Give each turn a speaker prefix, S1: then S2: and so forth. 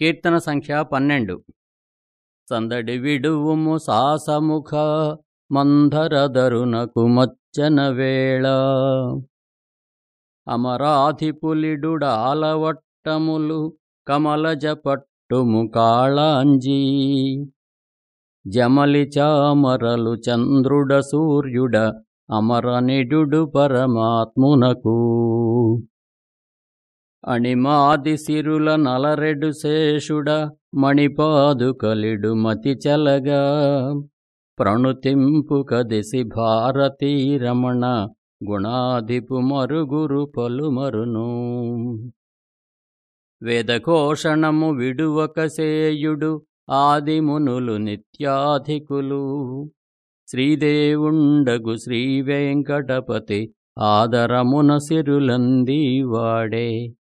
S1: కీర్తన సంఖ్య పన్నెండు. సందడి విడువుము సాసముఖ మందరదరునకు మచ్చన వేళ. అమరాధిపులిడుడాలవట్టములు కమలజపట్టుము కాళాంజీ. జమలి చామరలు చంద్రుడ సూర్యుడ అమరనిడు పరమాత్మునకు. అణిమాది సిరుల నలరెడు శేషుడ మణిపాదుకలిడు మతి చలగా. ప్రణుతింపు కదిసి భారతీ రమణ గుణాధిపు మరుగురు పలుమరును. వేదఘోషణము విడువక సేయుడు ఆదిమునులు నిత్యాధికులు. శ్రీదేవుండగు శ్రీవేంకటపతి ఆదరమున సిరులందీవాడే.